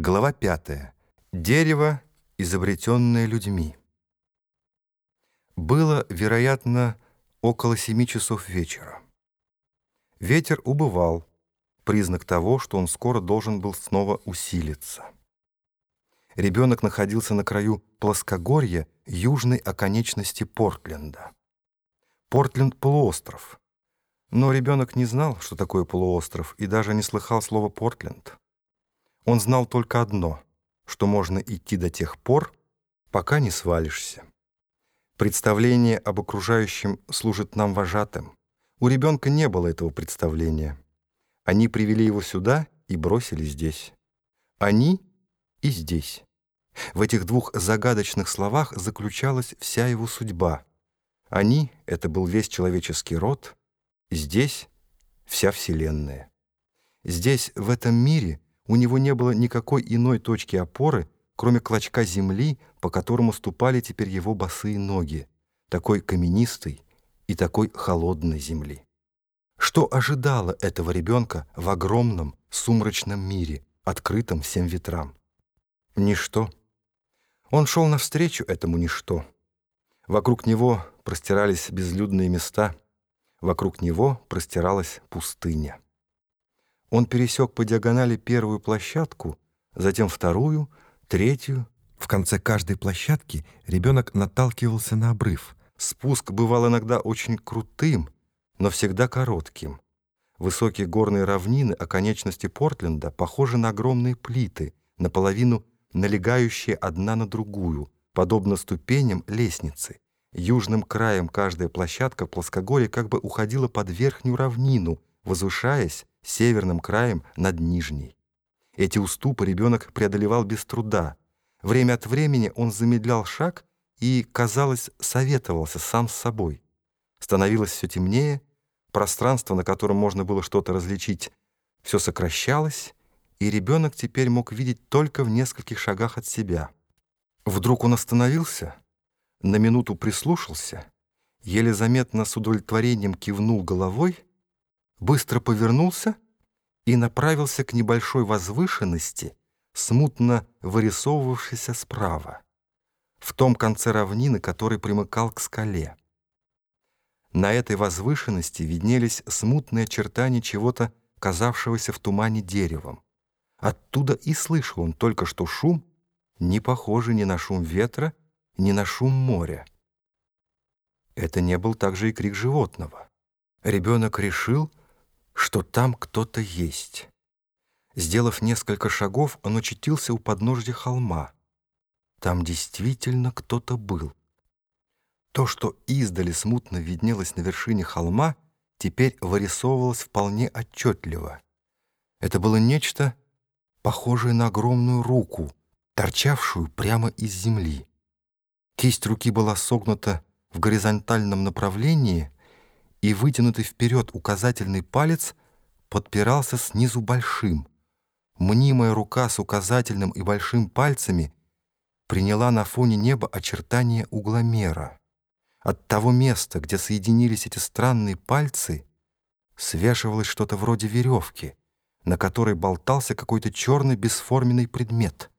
Глава пятая. Дерево, изобретенное людьми. Было, вероятно, около семи часов вечера. Ветер убывал, признак того, что он скоро должен был снова усилиться. Ребенок находился на краю плоскогорья южной оконечности Портленда. Портленд — полуостров. Но ребенок не знал, что такое полуостров, и даже не слыхал слова «Портленд». Он знал только одно, что можно идти до тех пор, пока не свалишься. Представление об окружающем служит нам вожатым. У ребенка не было этого представления. Они привели его сюда и бросили здесь. Они и здесь. В этих двух загадочных словах заключалась вся его судьба. Они — это был весь человеческий род, здесь — вся Вселенная. Здесь, в этом мире — у него не было никакой иной точки опоры, кроме клочка земли, по которому ступали теперь его босые ноги, такой каменистой и такой холодной земли. Что ожидало этого ребенка в огромном сумрачном мире, открытом всем ветрам? Ничто. Он шел навстречу этому ничто. Вокруг него простирались безлюдные места, вокруг него простиралась пустыня. Он пересек по диагонали первую площадку, затем вторую, третью. В конце каждой площадки ребенок наталкивался на обрыв. Спуск бывал иногда очень крутым, но всегда коротким. Высокие горные равнины оконечности Портленда похожи на огромные плиты, наполовину налегающие одна на другую, подобно ступеням лестницы. Южным краем каждая площадка плоскогорья как бы уходила под верхнюю равнину, возвышаясь северным краем над нижней. Эти уступы ребенок преодолевал без труда. Время от времени он замедлял шаг и, казалось, советовался сам с собой. Становилось все темнее, пространство, на котором можно было что-то различить, все сокращалось, и ребенок теперь мог видеть только в нескольких шагах от себя. Вдруг он остановился, на минуту прислушался, еле заметно с удовлетворением кивнул головой быстро повернулся и направился к небольшой возвышенности, смутно вырисовывавшейся справа, в том конце равнины, который примыкал к скале. На этой возвышенности виднелись смутные очертания чего-то, казавшегося в тумане деревом. Оттуда и слышал он только что шум, не похожий ни на шум ветра, ни на шум моря. Это не был также и крик животного. Ребенок решил, что там кто-то есть. Сделав несколько шагов, он очутился у подножья холма. Там действительно кто-то был. То, что издали смутно виднелось на вершине холма, теперь вырисовывалось вполне отчетливо. Это было нечто, похожее на огромную руку, торчавшую прямо из земли. Кисть руки была согнута в горизонтальном направлении — и вытянутый вперед указательный палец подпирался снизу большим. Мнимая рука с указательным и большим пальцами приняла на фоне неба очертания угломера. От того места, где соединились эти странные пальцы, свешивалось что-то вроде веревки, на которой болтался какой-то черный бесформенный предмет —